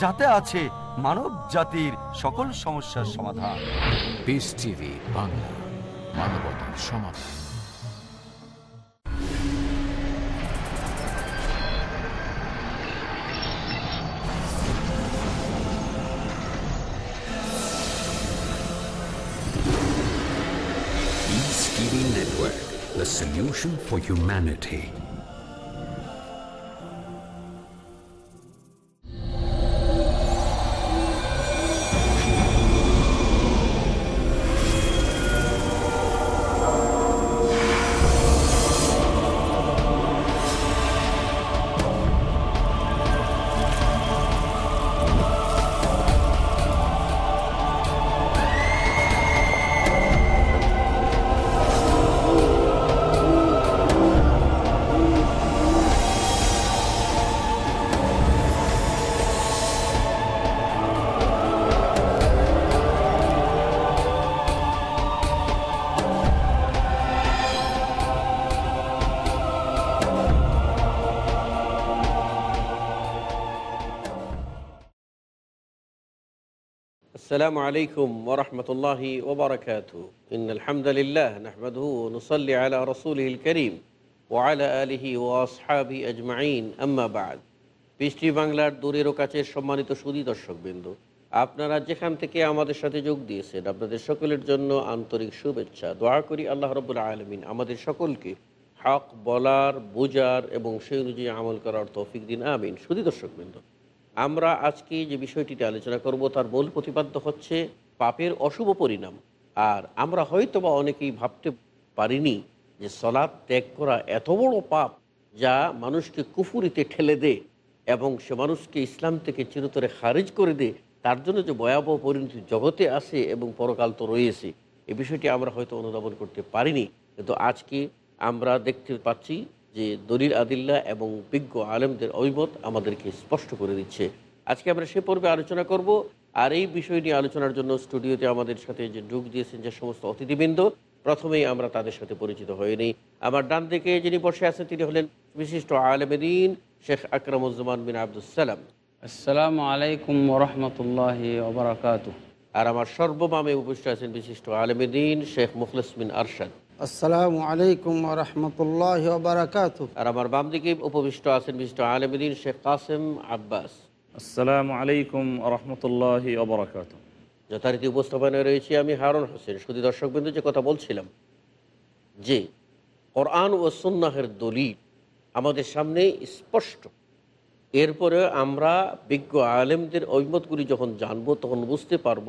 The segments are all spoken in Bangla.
যাতে আছে মানব জাতির সকল সমস্যার সমাধান পিস টিভি বাংলা, মানবতার সমাধান the solution for humanity. السلام عليكم ورحمة الله وبركاته إن الحمد لله نحمده ونصلي على رسوله الكريم وعلى آله وأصحابه أجمعين أما بعد বৃষ্টি বাংলার দূরের ও কাছের সম্মানিত সুদী দর্শকবৃন্দ আপনারা যেখান থেকে আমাদের সাথে যোগ দিয়েছেন আপনাদের সকলের জন্য আন্তরিক শুভেচ্ছা দোয়া করি আল্লাহ রবুল্লা আলমিন আমাদের সকলকে হক বলার বোঝার এবং সেই অনুযায়ী আমল করার তৌফিক দিন আমিন সুদী দর্শকবৃন্দ আমরা আজকে যে বিষয়টিতে আলোচনা করব, তার মূল প্রতিপাদ্য হচ্ছে পাপের অশুভ পরিণাম। আর আমরা হয়তো বা অনেকেই ভাবতে পারিনি যে সলাদ ত্যাগ করা এত বড় পাপ যা মানুষকে কুফুরিতে ঠেলে দেয় এবং সে মানুষকে ইসলাম থেকে চিরতরে খারিজ করে দে, তার জন্য যে ভয়াবহ পরিণতি জগতে আসে এবং পরকাল তো রয়েছে। এ বিষয়টি আমরা হয়তো অনুধাবন করতে পারিনি। কিন্তু আজকে আমরা দেখতে পাচ্ছি যে দলিল আদিল্লা এবং বিজ্ঞ আলেমদের অভিমত আমাদেরকে স্পষ্ট করে দিচ্ছে। আজকে আমরা সে পর্বে আলোচনা করব। আর এই বিষয় নিয়ে আলোচনার জন্য স্টুডিওতে আমাদের সাথে যে যোগ দিয়েছেন যে সমস্ত অতিথিবৃন্দ প্রথমেই আমরা তাদের সাথে পরিচিত হয়ে নিই। আমার ডান দিকে যিনি বসে আছেন তিনি হলেন বিশিষ্ট আলেমদিন শেখ আকরামুজ্জামান বিন আবদুসালাম আসসালামু আলাইকুম ওরহমতুল্লাহ ওবরাকাত আর আমার সর্বমামে উপস্থিত আছেন বিশিষ্ট আলেমদিন শেখ মুখলিস বিন আরশাদ। আসসালামু আলাইকুম রহমতুল্লাহ বারাকাত আর আমার বাম দিকে উপবিষ্ট আছেন বিশিষ্ট আলেমদিন শেখ কাসেম আব্বাস। আসসালামু আলাইকুম রহমতুল্লাহ যথারীতি উপস্থাপনায় রয়েছি আমি হারুন হোসেন। শুধু দর্শকবৃন্দ যে কথা বলছিলাম যে কোরআন ও সুন্নাহের দলিল আমাদের সামনে স্পষ্ট। এরপরে আমরা বিজ্ঞ আলেমদের অভিমতগুলি যখন জানব তখন বুঝতে পারব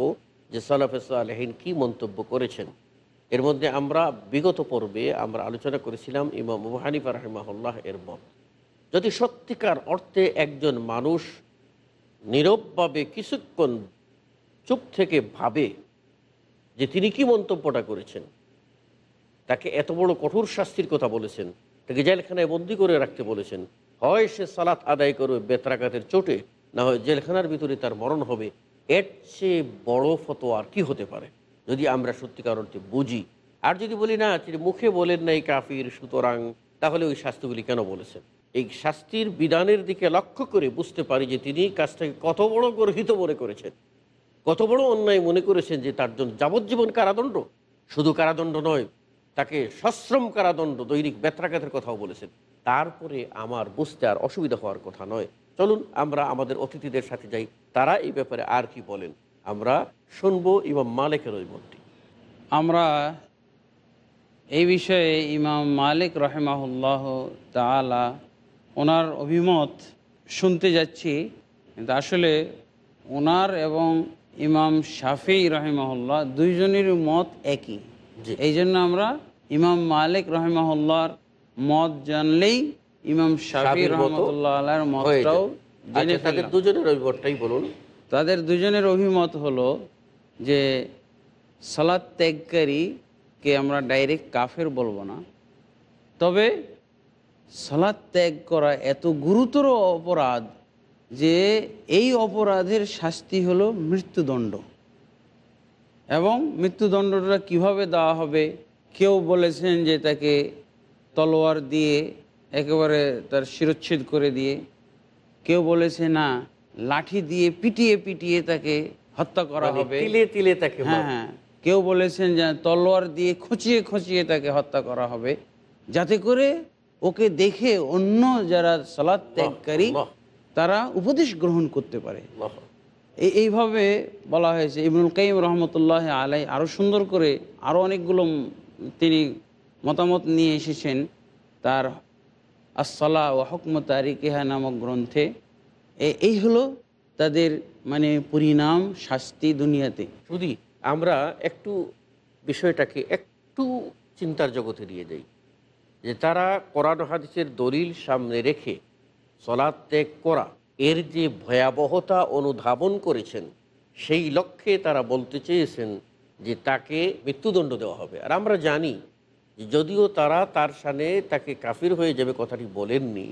যে সালাফেস আলহিন কী মন্তব্য করেছেন। এর মধ্যে আমরা বিগত পর্বে আমরা আলোচনা করেছিলাম ইমাম আবু রাহিমাহুল্লাহ এর মত যদি সত্যিকার অর্থে একজন মানুষ নীরবভাবে কিছুক্ষণ চুপ থেকে ভাবে যে তিনি কি মন্তব্যটা করেছেন, তাকে এত বড় কঠোর শাস্তির কথা বলেছেন, তাকে জেলখানায় বন্দি করে রাখতে বলেছেন, হয় সে সালাত আদায় করবে বেতরাঘাতের চোটে, না হয় জেলখানার ভিতরে তার মরণ হবে, এর চেয়ে বড় ফতো আর কি হতে পারে? যদি আমরা সত্যিকার অর্থে বুঝি। আর যদি বলি, না, তিনি মুখে বলেন নাই কাফির, সুতরাং তাহলে ওই শাস্তিগুলি কেন বলেছেন? এই শাস্তির বিধানের দিকে লক্ষ্য করে বুঝতে পারি যে তিনি কাজটাকে কত বড় গর্হিত মনে করেছেন। কত বড় অন্যায় মনে করেছেন যে তার জন্য যাবজ্জীবন কারাদণ্ড। শুধু কারাদণ্ড নয়, তাকে সশ্রম কারাদণ্ড, দৈনিক ব্যত্রাঘাতের কথাও বলেছেন। তারপরে আমার বুঝতে আর অসুবিধা হওয়ার কথা নয়। চলুন, আমরা আমাদের অতিথিদের সাথে যাই। তারা এই ব্যাপারে আর কি বলেন? আমরা শুনব ইমাম মালিকের ওই মতটি। আমরা এই বিষয়ে ইমাম মালিক রহেমাহুল্লাহ তালা ওনার অভিমত শুনতে যাচ্ছি। কিন্তু আসলে ওনার এবং ইমাম শাফি রহেমাহুল্লাহ দুইজনের মত একই। এই জন্য আমরা ইমাম মালিক রহেমাহুল্লাহর মত জানলেই ইমাম শাফি রহমতুল্লাহ আল্লাহর মতটাও জেনে আচ্ছা, তাদের ফেললাম। দুজনের অভিমতটাই বলুন। তাদের দুজনের অভিমত হলো যে সালাদ ত্যাগকারীকে আমরা ডাইরেক্ট কাফের বলব না। তবে সালাদ ত্যাগ করা এত গুরুতর অপরাধ যে এই অপরাধের শাস্তি হলো মৃত্যুদণ্ড। এবং মৃত্যুদণ্ডটা কীভাবে দেওয়া হবে, কেউ বলেছেন যে তাকে তলোয়ার দিয়ে একেবারে তার শিরচ্ছেদ করে দিয়ে, কেউ বলেছে না লাঠি দিয়ে পিটিয়ে পিটিয়ে তাকে হত্যা করা মানে হবে। তিলে তিলে তাকে হ্যাঁ হ্যাঁ। কেউ বলেছেন যে তলোয়ার দিয়ে খুঁচিয়ে খুঁচিয়ে তাকে হত্যা করা হবে যাতে করে ওকে দেখে অন্য যারা সালাদ ত্যাগকারী তারা উপদেশ গ্রহণ করতে পারে। এইভাবে বলা হয়েছে ইবনুল কাইম রহমতুল্লাহ আলাই আরও সুন্দর করে আরও অনেকগুলো তিনি মতামত নিয়ে এসেছেন তার আসসালা ও হকম তারিকেহা নামক গ্রন্থে। এই হলো তাদের মানে পরিণাম, শাস্তি দুনিয়াতে। শুধু আমরা একটু বিষয়টাকে একটু চিন্তার জগতে নিয়ে যাই যে তারা কোরআন হাদিসের দলিল সামনে রেখে সলাদ ত্যাগ করা, এর যে ভয়াবহতা অনুধাবন করেছেন, সেই লক্ষ্যে তারা বলতে চেয়েছেন যে তাকে মৃত্যুদণ্ড দেওয়া হবে। আর আমরা জানি যদিও তারা তার সামনে তাকে কাফির হয়ে যাবে কথাটি বলেননি,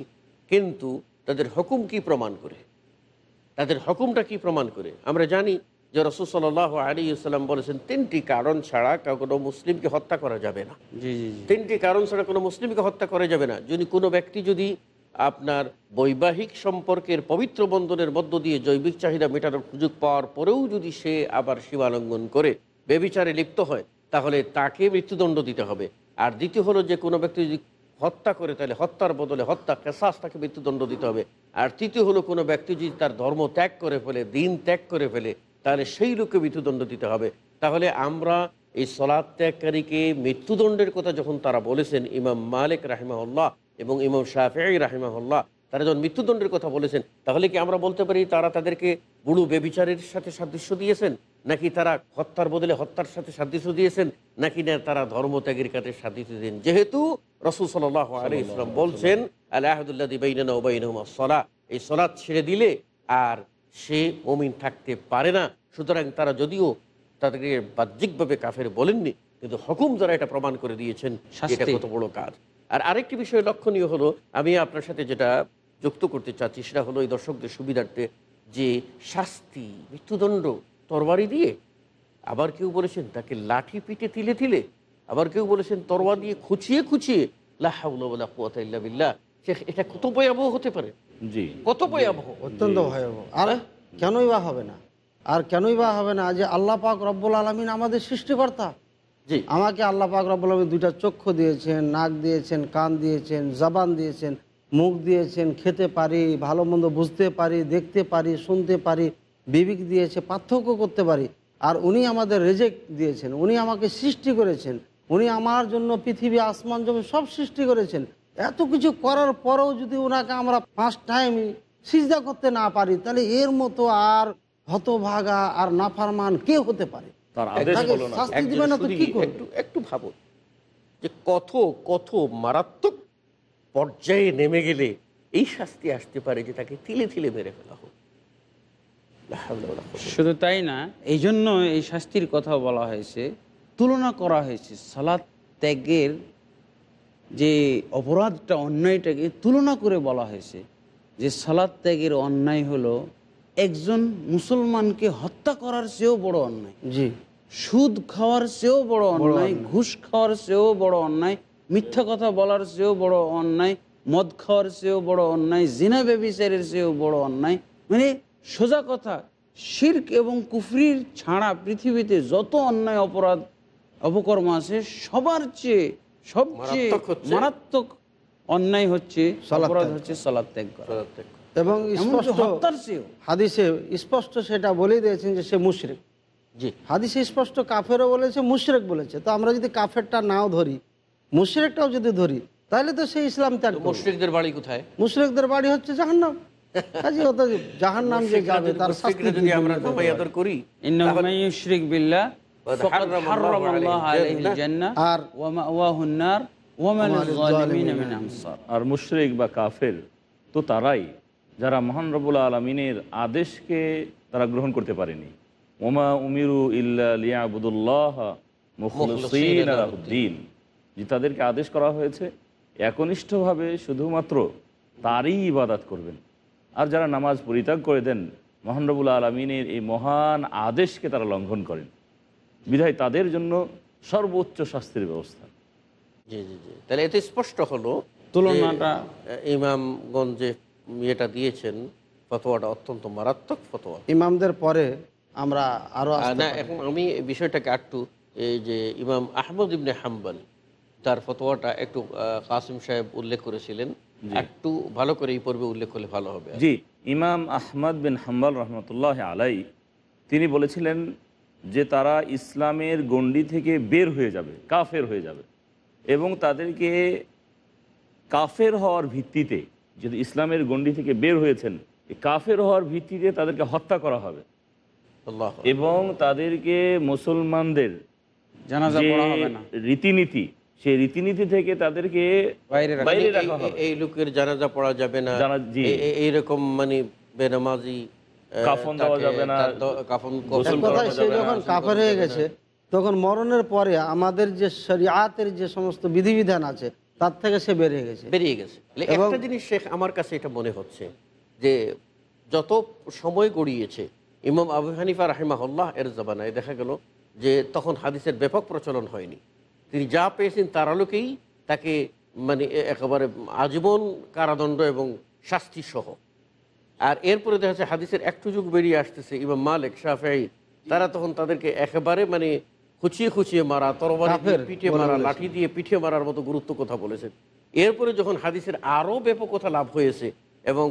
কিন্তু তাদের হুকুম কি প্রমাণ করে? তাদের হুকুমটা কি প্রমাণ করে? আমরা জানি যে রসুল সাল্লাহ আলী ইসলাম বলেছেন তিনটি কারণ ছাড়া কোনো মুসলিমকে হত্যা করা যাবে না। তিনটি কারণ ছাড়া কোনো মুসলিমকে হত্যা করা যাবে না। যদি কোনো ব্যক্তি যদি আপনার বৈবাহিক সম্পর্কের পবিত্র বন্ধনের মধ্য দিয়ে জৈবিক চাহিদা মেটানোর সুযোগ পাওয়ার পরেও যদি সে আবার সীমালঙ্ঘন করে বেবিচারে লিপ্ত হয় তাহলে তাকে মৃত্যুদণ্ড দিতে হবে। আর দ্বিতীয় হলো যে কোনো ব্যক্তি যদি হত্যা করে তাহলে হত্যার বদলে হত্যা কেসাস তাকে মৃত্যুদণ্ড দিতে হবে। আর তৃতীয় হলো কোনো ব্যক্তি যদি তার ধর্ম ত্যাগ করে ফেলে, দিন ত্যাগ করে ফেলে, তাহলে সেই লোককে মৃত্যুদণ্ড দিতে হবে। তাহলে আমরা এই সলাদ ত্যাগকারীকে মৃত্যুদণ্ডের কথা যখন তারা বলেছেন, ইমাম মালিক রাহিমাহুল্লাহ এবং ইমাম শাফি রাহিমাহুল্লাহ, তারা যখন মৃত্যুদণ্ডের কথা বলেছেন, তাহলে কি আমরা বলতে পারি তারা তাদেরকে বুড়ো বেবিচারের সাথে সাদৃশ্য দিয়েছেন? নাকি তারা হত্যার বদলে হত্যার সাথে সাদৃশ্য দিয়েছেন? নাকি না তারা ধর্মত্যাগের কাছে সাদৃশ্য দিয়েছেন? যেহেতু রসুল সাল্লাহ আলী ইসলাম বলছেন আল্লাহদুল্লাহ দিবাইনা ওবাইনহুমা সলা এই সলাৎ ছেড়ে দিলে আর সে মমিন থাকতে পারে না। সুতরাং তারা যদিও তাদেরকে বাহ্যিকভাবে কাফের বলেননি কিন্তু হকুম দ্বারা এটা প্রমাণ করে দিয়েছেন এটা কত বড় কাজ। আর আরেকটি বিষয় লক্ষণীয় হলো আমি আপনার সাথে যেটা যুক্ত করতে চাচ্ছি সেটা হলো এই দর্শকদের সুবিধার্থে যে শাস্তি মৃত্যুদণ্ড তরবারি দিয়ে। আবার কেউ বলেছেন তাকে লাঠি পিটে তিলে তিলে। আবার কেউ বলেছেন তরোয়া দিয়ে খুঁচিয়ে খুঁচিয়ে লাহাউল্লাহ শেখ এটা কত ভয়াবহ হতে পারে? জি। কত ভয়াবহ? অত্যন্ত ভয়াবহ। আর কেনই বা হবে না? আর কেনই বা হবে না? যে আল্লাহ পাক রব্বুল আলমিন আমাদের সৃষ্টিকর্তা। জি। আমাকে আল্লাহ পাক রব্বুল আলমিন দুইটা চক্ষু দিয়েছেন নাক দিয়েছেন কান দিয়েছেন জবান দিয়েছেন মুখ দিয়েছেন। খেতে পারি ভালো মন্দ বুঝতে পারি দেখতে পারি শুনতে পারি। বিবেক দিয়েছে পার্থক্য করতে পারি। আর উনি আমাদের রেজেক দিয়েছেন উনি আমাকে সৃষ্টি করেছেন উনি আমার জন্য পৃথিবী আসমান জমি সব সৃষ্টি করেছেন। এত কিছু করার পরেও যদি ওনাকে আমরা ফার্স্ট টাইম সিজদা করতে না পারি তাহলে এর মতো আর হতভাগা আর নাফারমান কে হতে পারে। একটু একটু ভাবুন যে কত কত মারাত্মক পর্যায়ে নেমে গেলে এই শাস্তি আসতে পারে যে তাকে তিলে তিলে মেরে ফেলা হোক। শুধু তাই না এই জন্য এই শাস্তির কথা বলা হয়েছে তুলনা করা হয়েছে সালাদ ত্যাগের যে অপরাধটা অন্যায়টাকে তুলনা করে বলা হয়েছে যে সালাদ ত্যাগের অন্যায় হলো একজন মুসলমানকে হত্যা করার চেয়েও বড় অন্যায়। জি। সুদ খাওয়ার চেয়েও বড় অন্যায়। ঘুষ খাওয়ার চেয়েও বড় অন্যায় মিথ্যা কথা বলার চেয়েও বড় অন্যায় মদ খাওয়ার চেয়েও বড় অন্যায় জিনা ব্যবিচারের চেয়েও বড় অন্যায়। মানে সোজা কথা শির্ক এবং কুফরির ছাড়া পৃথিবীতে যত অন্যায় অপরাধ অপকর্ম আছে সবার চেয়ে সবচেয়ে মারাত্মক অন্যায় হচ্ছে অপরাধ হচ্ছে সালাদ ত্যাগ করা। সালাত ত্যাগ করো। এবং হাদিসে স্পষ্ট সেটা বলে দিয়েছেন যে সে মুশরিক। জি। হাদিসে স্পষ্ট কাফেরও বলেছে মুশরেক বলেছে। তো আমরা যদি কাফেরটা নাও ধরি মুশরেকটাও যদি ধরি তাহলে তো সে ইসলাম ত্যাগ মুশরেকদের বাড়ি কোথায়? মুশরিকদের বাড়ি হচ্ছে জাহান্নাম। আর মুশ্রিক বা কাফের তো তারাই যারা মহান রবুল আলমিনের আদেশকে তারা গ্রহণ করতে পারেনি। ওমা উমিরু ইবুদুল্লাহ মুখলুদ্দিন যে তাদেরকে আদেশ করা হয়েছে একনিষ্ঠভাবে শুধুমাত্র তারই ইবাদাত করবেন। আর যারা নামাজ পরিত্যাগ করে দেন মহান রবুল আলমিনের এই মহান আদেশকে তারা লঙ্ঘন করেন। বিধায় তাদের জন্য সর্বোচ্চ শাস্তির ব্যবস্থা। জি জি জি। তাহলে এতে স্পষ্ট হলো তুলনাটা ইমামগঞ্জে ইয়েটা দিয়েছেন ফতোয়াটা অত্যন্ত মারাত্মক ফতোয়া। ইমামদের পরে আমরা আরও আহ, আসতে না এখন আমি এই বিষয়টাকে একটু এই যে ইমাম আহমদ ইবনে হাম্বাল তার ফতোয়াটা একটু কাসিম সাহেব উল্লেখ করেছিলেন। একটু ভালো করে এই পর্বে উল্লেখ করলে ভালো হবে জি ইমাম আহমদ বিন হাম্বাল রহমতুল্লাহ আলাই তিনি বলেছিলেন যে তারা ইসলামের গণ্ডি থেকে বের হয়ে যাবে কাফের হয়ে যাবে। এবং তাদেরকে কাফের হওয়ার ভিত্তিতে যদি ইসলামের গণ্ডি থেকে বের হয়েছেন কাফের হওয়ার ভিত্তিতে তাদেরকে হত্যা করা হবে। আল্লাহ এবং তাদেরকে মুসলমানদের জানাজা যে হবে না। রীতিনীতি সেই রীতিনীতি থেকে তাদেরকে বাইরে রাখা। এই- হবে। এই লোকের জানাজা পড়া যাবে না। এইরকম মানে বেনামাজি কাফন দেওয়া যাবে না, কাফন সে যখন কাফের হয়ে গেছে তখন মরণের পরে আমাদের যে শরিয়াতের যে সমস্ত বিধিবিধান আছে তার থেকে সে বেরিয়ে গেছে। বেরিয়ে গেছে। একটা জিনিস শেখ আমার কাছে এটা মনে হচ্ছে যে যত সময় গড়িয়েছে ইমাম আবু হানিফা রাহিমাহুল্লাহ এর জবানায় দেখা গেল যে তখন হাদিসের ব্যাপক প্রচলন হয়নি। তিনি যা পেয়েছেন তার আলোকেই তাকে মানে একেবারে আজীবন কারাদণ্ড এবং শাস্তি সহ। আর এরপরে দেখা যাচ্ছে হাদিসের একটু যুগ বেরিয়ে আসতেছে ইমাম মালিক শাফাই তারা তখন তাদেরকে একেবারে মানে খুচিয়ে খুচিয়ে মারা তরবারি পিঠে মারা লাঠি দিয়ে পিঠে মারার মতো গুরুত্ব কথা বলেছেন। এরপরে যখন হাদিসের আরও ব্যাপকতা লাভ হয়েছে এবং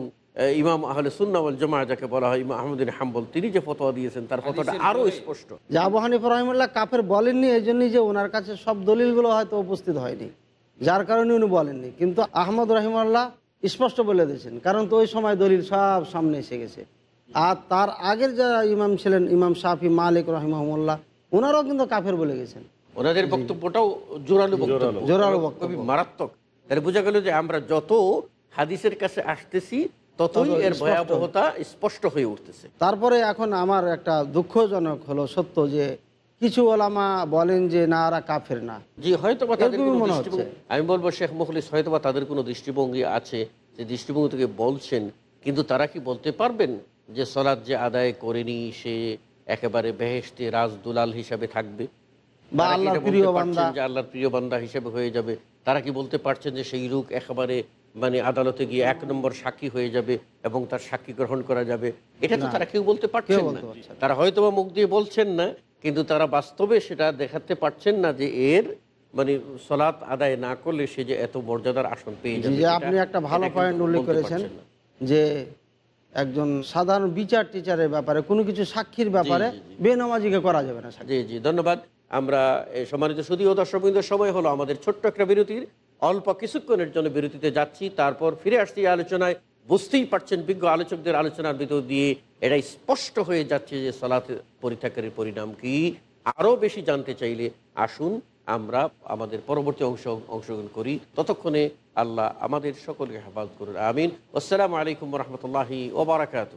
ইমাম আহলে সুন্নাওয়াল জমা যাকে বলা হয় ইমাম আহমদিন হাম্বল তিনি যে ফতোয়া দিয়েছেন তার ফতোয়াটা আরও স্পষ্ট। যে আবু হানিফ রহিমুল্লাহ কাফের বলেননি এই জন্যই যে ওনার কাছে সব দলিলগুলো হয়তো উপস্থিত হয়নি। যার কারণে উনি বলেননি। কিন্তু আহমদ রহিমাল্লাহ স্পষ্ট বলে দিয়েছেন কারণ তো ওই সময় দলিল সব সামনে এসে গেছে। আর তার আগের যারা ইমাম ছিলেন ইমাম শাফি মালিক রহিমাহুল্লাহ ওনারাও কিন্তু কাফের বলে গেছেন। ওনাদের বক্তব্যটাও জোরালো বক্তব্য। জোরালো বক্তব্য। মারাত্মক। তাহলে বোঝা গেল যে আমরা যত হাদিসের কাছে আসতেছি ততই তত এর ভয়াবহতা স্পষ্ট হয়ে উঠতেছে। তারপরে এখন আমার একটা দুঃখজনক হলো সত্য যে কিছু ওলামা বলেন যে না এরা কাফের না। জি হয়তো আমি বলব শেখ মুখলিস হয়তো বা তাদের কোনো দৃষ্টিভঙ্গি আছে যে দৃষ্টিভঙ্গি থেকে বলছেন কিন্তু তারা কি বলতে পারবেন যে সলাদ যে আদায় করেনি সে একেবারে বেহেস্তে রাজ দুলাল হিসাবে থাকবে? বা আল্লাহর প্রিয় বান্দা। আল্লাহর প্রিয় বান্দা হিসেবে হয়ে যাবে? তারা কি বলতে পারছেন যে সেই লোক একেবারে মানে আদালতে গিয়ে এক নম্বর সাক্ষী হয়ে যাবে এবং তার সাক্ষী গ্রহণ করা যাবে এটা তো তারা কেউ বলতে পারছেন না। তারা হয়তো বা মুখ দিয়ে বলছেন না কিন্তু তারা বাস্তবে সেটা দেখাতে পারছেন না যে এর মানে সলাৎ আদায় না করলে সে যে এত মর্যাদার আসন পেয়ে যাবে আপনি একটা ভালো পয়েন্ট উল্লেখ করেছেন যে একজন সাধারণ বিচার টিচারের ব্যাপারে কোনো কিছু সাক্ষীর ব্যাপারে। বেনামাজিকে করা যাবে না জি জি ধন্যবাদ। আমরা এই সম্মানিত ও দর্শকবৃন্দ সময় হলো আমাদের ছোট্ট একটা বিরতির। অল্প কিছুক্ষণের জন্য বিরতিতে যাচ্ছি, তারপর ফিরে আসছি আলোচনায়। বুঝতেই পারছেন বিজ্ঞ আলোচকদের আলোচনার ভিতর দিয়ে এটা স্পষ্ট হয়ে যাচ্ছে যে সলাৎ পরিত্যাগের পরিণাম কি। আরও বেশি জানতে চাইলে আসুন, আমরা আমাদের পরবর্তী অংশ, অংশগ্রহণ করি। ততক্ষণে আল্লাহ আমাদের সকলকে হেফাজ করুন। আমিন। আসসালামু আলাইকুম রহমতুল্লাহি ওবরাকাতু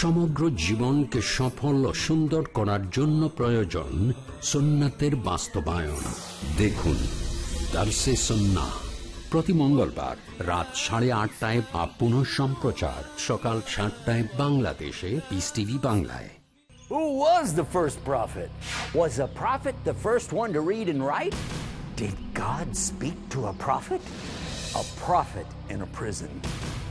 সমগ্র জীবনকে সফল ও সুন্দর করার জন্য প্রয়োজন সুন্নাতের বাস্তবায়ন দেখুন দার্সে সন্না প্রতি মঙ্গলবার রাত সাড়ে আটটায় বা পুনঃ সম্প্রচার সকাল সাতটায় বাংলাদেশে পিস টিভি বাংলায় Who was the first prophet? Was a prophet the first one to read and write? Did God speak to a prophet? A prophet in a prison.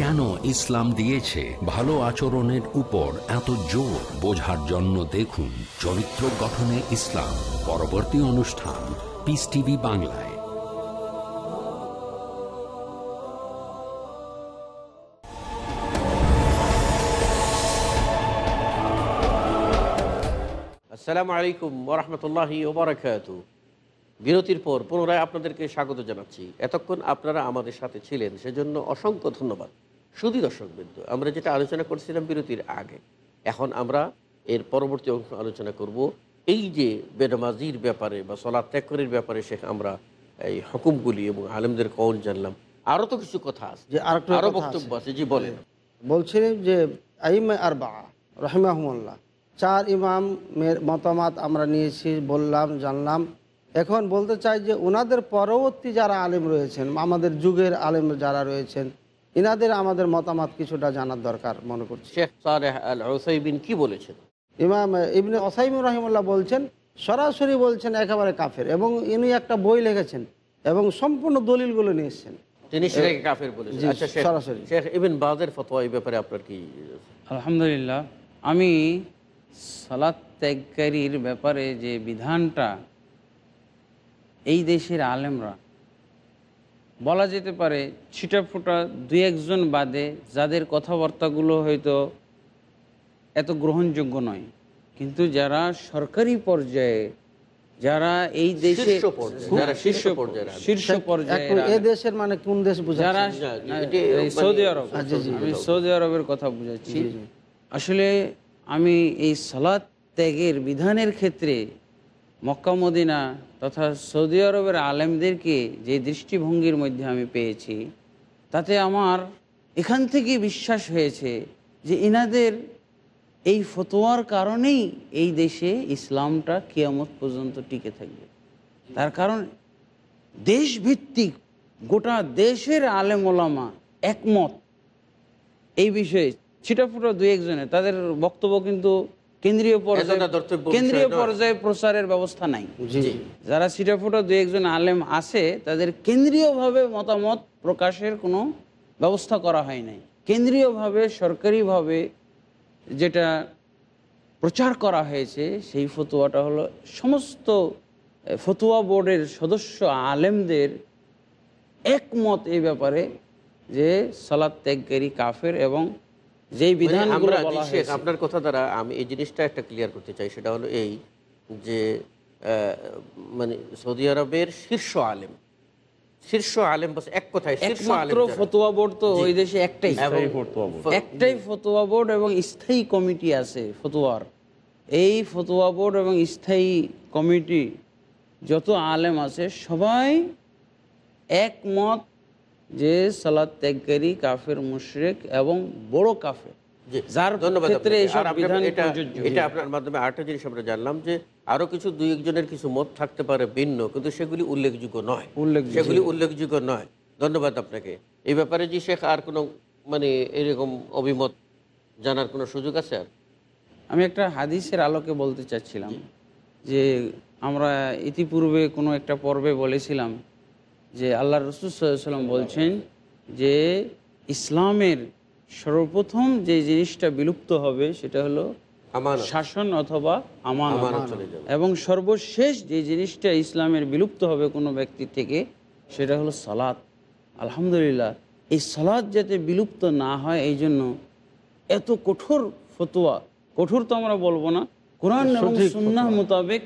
কেন ইসলাম দিয়েছে ভালো আচরণের উপর এত জোর? বোঝার জন্য দেখুন চরিত্র গঠনে ইসলাম। পরবর্তী অনুষ্ঠান পিস টিভি বাংলায়। আসসালামু আলাইকুম ওরহমতুল্লাহি বিরতির পর পুনরায় আপনাদেরকে স্বাগত জানাচ্ছি। এতক্ষণ আপনারা আমাদের সাথে ছিলেন, সেজন্য অসংখ্য ধন্যবাদ। শুধু দর্শক বিন্দু আমরা যেটা আলোচনা করছিলাম বিরতির আগে এখন আমরা এর পরবর্তী অংশ আলোচনা করব। এই যে বেদমাজির ব্যাপারে বা সলা ত্যাগের ব্যাপারে সে আমরা এই হুকুমগুলি এবং আলেমদের কৌল জানলাম। আরও তো কিছু কথা আছে যে আরও বক্তব্য আছে। জি বলেন। বলছিলেন যে আইমে আর বা রহিমাহমুল্লাহ চার ইমামের মতামত আমরা নিয়েছি বললাম জানলাম। এখন বলতে চাই যে ওনাদের পরবর্তী যারা আলেম রয়েছেন আমাদের যুগের আলেম যারা রয়েছেন ইনাদের আমাদের মতামত কিছুটা জানার দরকার মনে করছি। শেখ সালেহ আল ওসাইবিন কি বলেছেন? ইমাম ইবনে ওসাইমুর রহিমুল্লাহ বলছেন সরাসরি বলছেন একেবারে কাফের এবং ইনি একটা বই লিখেছেন এবং সম্পূর্ণ দলিলগুলো নিয়ে এসছেন। তিনি সেটাকে কাফের বলেছেন। আচ্ছা সরাসরি। শেখ ইবিন বাজের ফতোয়া এই ব্যাপারে আপনার কি আলহামদুলিল্লাহ আমি সালাদ ত্যাগকারীর ব্যাপারে যে বিধানটা এই দেশের আলেমরা বলা যেতে পারে ছিটাফোটা দুই একজন বাদে যাদের কথাবার্তাগুলো হয়তো এত গ্রহণযোগ্য নয়। কিন্তু যারা সরকারি পর্যায়ে যারা এই দেশে শীর্ষ পর্যায়ে, শীর্ষ পর্যায়ে এ দেশের মানে কোন দেশ যারা মানে- সৌদি আরব। আচ্ছা, আমি সৌদি আরবের কথা বুঝাচ্ছি। আসলে আমি এই সালাদ ত্যাগের বিধানের ক্ষেত্রে মক্কা মদিনা তথা সৌদি আরবের আলেমদেরকে যে দৃষ্টিভঙ্গির মধ্যে আমি পেয়েছি, তাতে আমার এখান থেকে বিশ্বাস হয়েছে যে ইনাদের এই ফতোয়ার কারণেই এই দেশে ইসলামটা কিয়ামত পর্যন্ত টিকে থাকবে। তার কারণ দেশভিত্তিক গোটা দেশের আলেম ওলামা একমত। এই বিষয়ে ছিটাফুটা দু একজনে তাদের বক্তব্য কিন্তু কেন্দ্রীয় পর্যায়ে কেন্দ্রীয় পর্যায়ে প্রচারের ব্যবস্থা নাই। যারা ছিটাফুটা দুই একজন আলেম আছে তাদের কেন্দ্রীয়ভাবে মতামত প্রকাশের কোনো ব্যবস্থা করা হয় নাই। কেন্দ্রীয়ভাবে সরকারিভাবে যেটা প্রচার করা হয়েছে সেই ফতুয়াটা হলো সমস্ত ফতুয়া বোর্ডের সদস্য আলেমদের একমত এই ব্যাপারে যে সালাদ ত্যাগকারী কাফের এবং যেই বিধান আমরা শেখ আপনার কথা দ্বারা আমি এই জিনিসটা একটা ক্লিয়ার করতে চাই সেটা হলো এই যে আহ, মানে সৌদি আরবের শীর্ষ আলেম। শীর্ষ আলেম বলছে এক কথায় শীর্ষ আলেম ফতোয়া বোর্ড তো ওই দেশে একটাই। একটাই ফতোয়া বোর্ড এবং স্থায়ী কমিটি আছে ফতোয়ার। এই ফতোয়া বোর্ড এবং স্থায়ী কমিটি যত আলেম আছে সবাই একমত যে সালাদ ত্যাগকারী কাফের মুশরেক এবং বড় কাফের। যার ধন্যবাদ ক্ষেত্রে এটা আপনার মাধ্যমে আরেকটা জিনিস আমরা জানলাম যে আরও কিছু দুই একজনের কিছু মত থাকতে পারে ভিন্ন কিন্তু সেগুলি উল্লেখযোগ্য নয়। সেগুলি উল্লেখযোগ্য নয়। ধন্যবাদ আপনাকে। এই ব্যাপারে জি শেখ আর কোনো মানে এরকম অভিমত জানার কোনো সুযোগ আছে আর? আমি একটা হাদিসের আলোকে বলতে চাচ্ছিলাম যে আমরা ইতিপূর্বে কোনো একটা পর্বে বলেছিলাম যে আল্লাহ রসুল সাল্লাম বলছেন যে ইসলামের সর্বপ্রথম যে জিনিসটা বিলুপ্ত হবে সেটা হলো আমানত। শাসন অথবা আমান। এবং সর্বশেষ যে জিনিসটা ইসলামের বিলুপ্ত হবে কোনো ব্যক্তি থেকে সেটা হলো সালাদ আলহামদুলিল্লাহ এই সালাদ যাতে বিলুপ্ত না হয় এই জন্য এত কঠোর ফতোয়া কঠোর তো আমরা বলব না কোরআন এবং সুন্নাহ মোতাবেক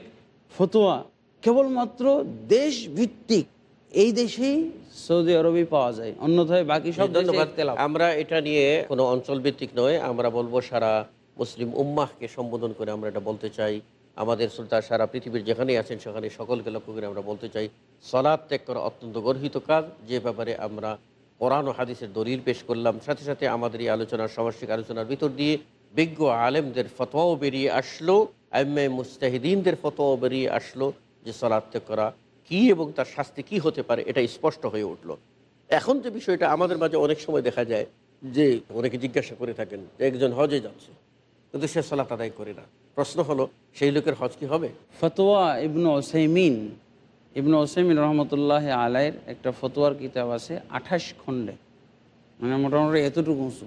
ফতোয়া কেবলমাত্র দেশ ভিত্তিক এই দেশেই সৌদি আরবে পাওয়া যায় অন্যথায় বাকি সব ধন্যবাদ আমরা এটা নিয়ে কোনো অঞ্চল ভিত্তিক নয় আমরা বলব সারা মুসলিম উম্মাহকে সম্বোধন করে আমরা এটা বলতে চাই। আমাদের সুলতান সারা পৃথিবীর যেখানেই আছেন সেখানে সকলকে লক্ষ্য করে আমরা বলতে চাই সলাদ ত্যাগ করা অত্যন্ত গর্হিত কাজ। যে ব্যাপারে আমরা কোরআন ও হাদিসের দলিল পেশ করলাম সাথে সাথে আমাদের এই আলোচনার সামষ্টিক আলোচনার ভিতর দিয়ে বিজ্ঞ আলেমদের ফতোয়াও বেরিয়ে আসলো আইমে মুস্তাহিদিনদের ফতোয়াও বেরিয়ে আসলো যে সলাদ ত্যাগ করা কি এবং তার শাস্তি কি হতে পারে এটা স্পষ্ট হয়ে উঠল। এখন যে বিষয়টা আমাদের মাঝে অনেক সময় দেখা যায় যে অনেকে জিজ্ঞাসা করে থাকেন যে একজন হজে যাচ্ছে, কিন্তু সে সলাত আদায় করে না। প্রশ্ন হলো, সেই লোকের হজ কি হবে? ফতোয়া ইবনু ওসাইমিন ইবনু ওসাইমিন রহমতুল্লাহ আলাইয়ের একটা ফতোয়ার কিতাব আছে, আঠাশ খণ্ডে। মানে মোটামুটি এতটুকু উঁচু।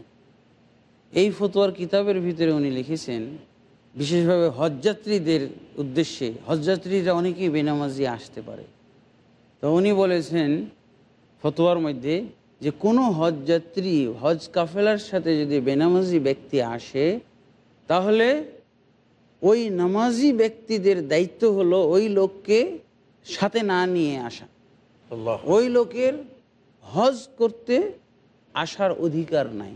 এই ফতোয়ার কিতাবের ভিতরে উনি লিখেছেন, বিশেষভাবে হজযাত্রীদের উদ্দেশ্যে, হজযাত্রীরা অনেকেই বেনামাজি আসতে পারে। তো উনি বলেছেন ফতোয়ার মধ্যে যে কোনো হজ যাত্রী হজ কাফেলার সাথে যদি বেনামাজি ব্যক্তি আসে তাহলে ওই নামাজি ব্যক্তিদের দায়িত্ব হলো ওই লোককে সাথে না নিয়ে আসা। ওই লোকের হজ করতে আসার অধিকার নাই।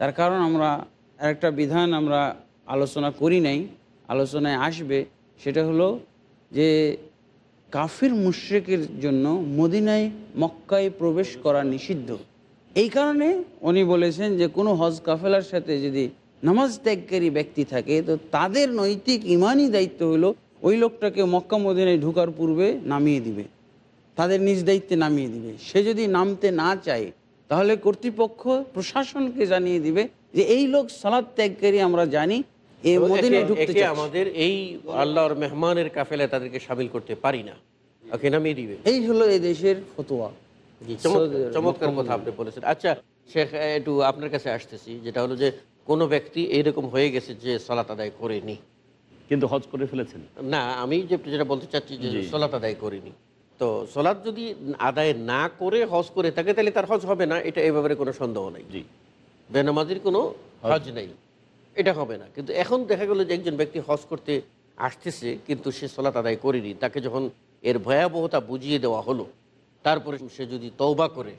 তার কারণ আমরা একটা বিধান আমরা আলোচনা করি নাই আলোচনায় আসবে সেটা হলো যে কাফির মুশ্রিকের জন্য মদিনায়, মক্কায় প্রবেশ করা নিষিদ্ধ। এই কারণে উনি বলেছেন যে, কোনো হজ কাফেলার সাথে যদি নামাজ ত্যাগকারী ব্যক্তি থাকে, তো তাদের নৈতিক ইমানই দায়িত্ব হলো ওই লোকটাকে মক্কা মদিনায় ঢুকার পূর্বে নামিয়ে দিবে। তাদের নিজ দায়িত্বে নামিয়ে দিবে। সে যদি নামতে না চায়, তাহলে কর্তৃপক্ষ প্রশাসনকে জানিয়ে দিবে যে, এই লোক সালাদ ত্যাগকারী, আমরা জানি এ মদিনায় ঢুকতে আমাদের এই আল্লাহর মেহমানের কাফেলায় তাদেরকে সামিল করতে পারি না। ওকে নামিয়ে দিবে। এই হলো এই দেশের ফতোয়া। চমৎকার- কথা আপনি বলেছেন। আচ্ছা শেখ একটু আপনার কাছে আসতেছি যেটা হলো যে কোনো ব্যক্তি এইরকম হয়ে গেছে যে সলাত আদায় করেনি। কিন্তু হজ করে ফেলেছেন। না আমি যেটা বলতে চাচ্ছি যে সলাত আদায় করিনি। তো সলাৎ যদি আদায় না করে হজ করে থাকে তাহলে তার হজ হবে না এটা এ ব্যাপারে কোনো সন্দেহ নাই। জি। বেনামাজির কোনো হজ নেই। এটা হবে না। কিন্তু এখন দেখা গেল যে একজন ব্যক্তি হজ করতে আসতেছে কিন্তু সে সলাত আদায় করেনি। তাকে যখন এর ভয়াবহতা বুঝিয়ে দেওয়া হলো তারপরে সে যদি তৌবা করে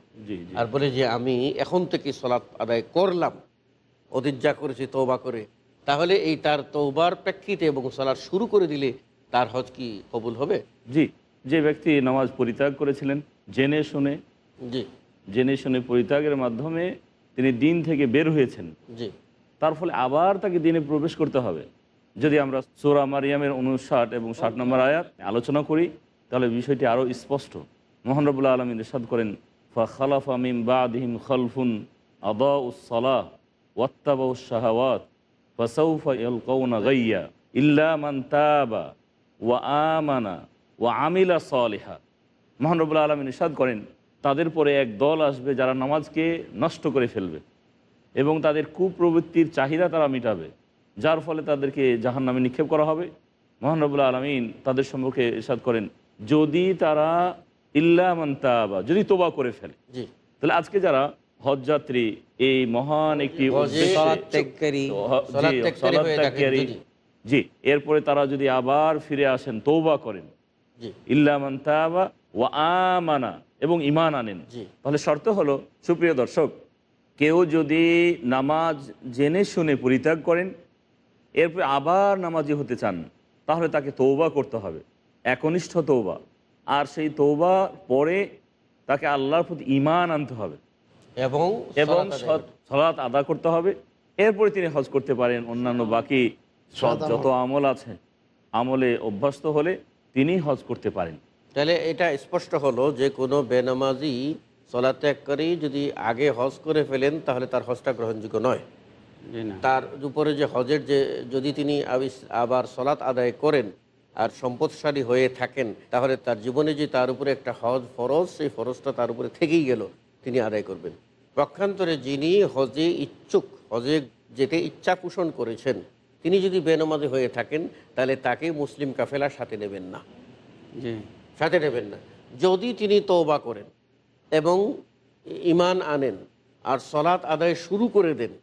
আর বলে যে আমি এখন থেকে সলাৎ আদায় করলাম ওদিন যা করেছি তৌবা করে তাহলে এই তার তৌবার প্রেক্ষিতে এবং সলাৎ শুরু করে দিলে তার হজ কি কবুল হবে? জি যে ব্যক্তি নামাজ পরিত্যাগ করেছিলেন জেনে শুনে জি। জেনে শুনে পরিত্যাগের মাধ্যমে তিনি দিন থেকে বের হয়েছেন। জি। তার ফলে আবার তাকে দিনে প্রবেশ করতে হবে। যদি আমরা সোরা মারিয়ামের উনষাট এবং ষাট নম্বর আয়াত আলোচনা করি, তাহলে বিষয়টি আরও স্পষ্ট। মোহন রবুল্লা আলমিন ইরশাদ করেন, ফা খালাফা মিম বাদিহিম খলফুন আদা উসলাহ ওয়াত্তাবা শাহাওয়াত ফাসাউফা ইয়ালকাউনা গাইয়া ইল্লা মান তাবা ওয়া আমানা ওয়া আমিলা সালিহা। মোহন রবুল্লা আলমিন ইরশাদ করেন, তাদের পরে এক দল আসবে যারা নামাজকে নষ্ট করে ফেলবে। এবং তাদের কুপ্রবৃত্তির চাহিদা তারা মিটাবে যার ফলে তাদেরকে জাহান নামে নিক্ষেপ করা হবে। মহানবুল্লাহ আলমিন তাদের সম্পর্কে ইরশাদ করেন যদি তারা ইল্লা মান্তাবা যদি তোবা করে ফেলে তাহলে আজকে যারা হজযাত্রী এই মহান একটি জি, এরপরে তারা যদি আবার ফিরে আসেন তৌবা করেন জি। ইল্লা মান্তাবা ও আমানা এবং ইমান আনেন। তাহলে শর্ত হলো সুপ্রিয় দর্শক কেউ যদি নামাজ জেনে শুনে পরিত্যাগ করেন এরপরে আবার নামাজি হতে চান তাহলে তাকে তৌবা করতে হবে একনিষ্ঠ তৌবা আর সেই তৌবা পরে তাকে আল্লাহর প্রতি ইমান আনতে হবে। এবং এবং। সলাৎ আদা করতে হবে। এরপরে তিনি হজ করতে পারেন অন্যান্য বাকি যত আমল আছে আমলে অভ্যস্ত হলে তিনি হজ করতে পারেন। তাহলে এটা স্পষ্ট হলো যে কোনো বেনামাজি সলাৎ করেই যদি আগে হজ করে ফেলেন তাহলে তার হজটা গ্রহণযোগ্য নয়। তার উপরে যে হজের যে যদি তিনি আবার সলাৎ আদায় করেন আর সম্পদশালী হয়ে থাকেন তাহলে তার জীবনে যে তার উপরে একটা হজ ফরজ সেই ফরজটা তার উপরে থেকেই গেল তিনি আদায় করবেন। পক্ষান্তরে যিনি হজে ইচ্ছুক হজে যেতে ইচ্ছা পোষণ করেছেন তিনি যদি বেনমাজি হয়ে থাকেন তাহলে তাকে মুসলিম কাফেলার সাথে নেবেন না। সাথে নেবেন না। যদি তিনি তওবা করেন এবং ইমান আনেন আর সলাৎ আদায় শুরু করে দেন।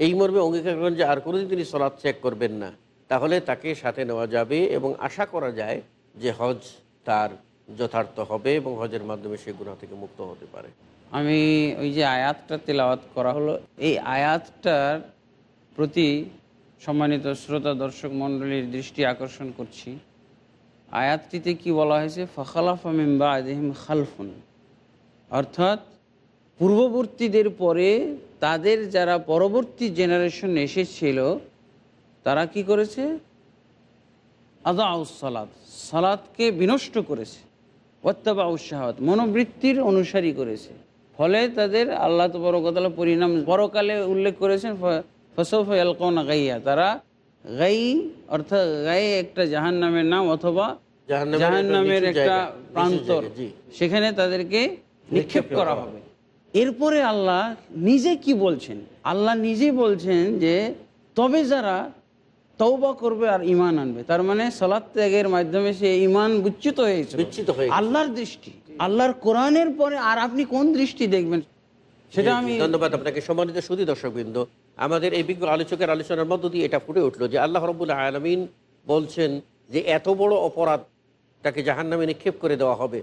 এই মর্মে অঙ্গীকার করেন যে আর কোনোদিন তিনি সলাৎ চেক করবেন না। তাহলে তাকে সাথে নেওয়া যাবে এবং আশা করা যায় যে হজ তার যথার্থ হবে এবং হজের মাধ্যমে সে গুণা থেকে মুক্ত হতে পারে। আমি ওই যে আয়াতটা তেলাওয়াত করা হলো, এই আয়াতটার প্রতি সম্মানিত শ্রোতা দর্শক মণ্ডলীর দৃষ্টি আকর্ষণ করছি। আয়াতটিতে কি বলা হয়েছে? ফখালাফ মিম্বা আদিহিম খালফুন। অর্থাৎ পূর্ববর্তীদের পরে তাদের যারা পরবর্তী জেনারেশন এসেছিল তারা কি করেছে? আদা সালাদ সালাদকে বিনষ্ট করেছে। ওত্তাবা উৎসাহাত মনোবৃত্তির অনুসারী করেছে। ফলে তাদের আল্লাহ তবরকতালা পরিণাম পরকালে উল্লেখ করেছেন ফসফ আলকোনা গাইয়া তারা গাই অর্থাৎ গায়ে একটা জাহান নামের নাম অথবা জাহান্নামের জাহান নামের একটা প্রান্তর। সেখানে তাদেরকে নিক্ষেপ করা হবে। এরপরে আল্লাহ নিজে কি বলছেন? আল্লাহ নিজে বলছেন যে তবে যারা তৌবা করবে আর ইমান আনবে তার মানে সলাৎ ত্যাগের মাধ্যমে সে ইমান বিচ্যুত হয়েছে বিচ্যুত হয়ে আল্লাহর দৃষ্টি আল্লাহর কোরআনের পরে আর আপনি কোন দৃষ্টি দেখবেন? সেটা আমি ধন্যবাদ আপনাকে। সম্মানিত সুদী দর্শকবৃন্দ আমাদের এই বিজ্ঞ আলোচকের আলোচনার মধ্য দিয়ে এটা ফুটে উঠল যে আল্লাহ রবুল্লা আলমিন বলছেন যে এত বড় অপরাধ তাকে জাহান নামে নিক্ষেপ করে দেওয়া হবে।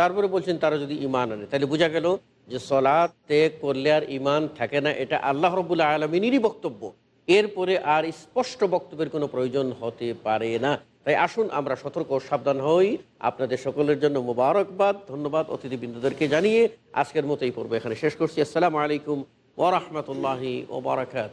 তারপরে বলছেন, তারা যদি ইমান আনে। তাহলে বোঝা গেল যে সলাৎ ত্যাগ করলে আর ইমান থাকে না, এটা আল্লাহ রবুল্লা আলমিনেরই বক্তব্য। এরপরে আর স্পষ্ট বক্তব্যের কোনো প্রয়োজন হতে পারে না। তাই আসুন, আমরা সতর্ক সাবধান হই। আপনাদের সকলের জন্য মোবারকবাদ, ধন্যবাদ অতিথিবৃন্দদেরকে জানিয়ে আজকের মতো এই পর্ব এখানে শেষ করছি। আসসালামু আলাইকুম ওরহমতুল্লাহি ওবরাকাত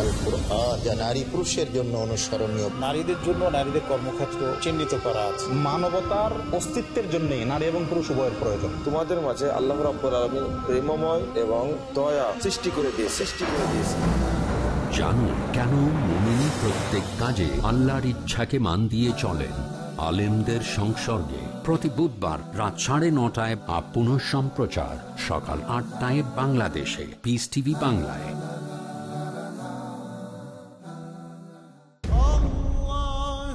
Al Quran যা নারী পুরুষের জন্য অনুসরণীয়। নারীদের জন্য নারীদের কর্মক্ষেত্র চিহ্নিত করা আছে। মানবতার অস্তিত্বের জন্য নারী এবং পুরুষ উভয়ের প্রয়োজন। তোমাদের মাঝে আল্লাহ রাব্বুল আলামিন প্রেমময় এবং দয়া সৃষ্টি করে দিয়ে সৃষ্টি করে দিয়েছে। জানুন কেন মুমিন প্রত্যেক কাজে আল্লাহর ইচ্ছাকে মান দিয়ে চলেন আলেমদের সংসর্গে। প্রতি বুধবার রাত সাড়ে নটায় বা পুনঃ সম্প্রচার সকাল আটটায় বাংলাদেশে। পিস টিভি বাংলায়।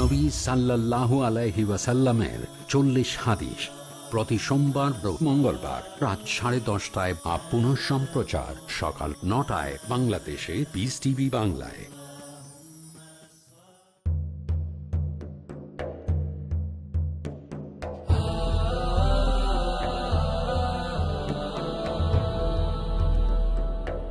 নবী সাল্লাল্লাহু আলাইহি ওয়াসাল্লামের চল্লিশ হাদিস প্রতি সোমবার মঙ্গলবার রাত সাড়ে দশটায় বা পুনঃ সম্প্রচার সকাল নটায় বাংলাদেশে বিস টিভি বাংলায়।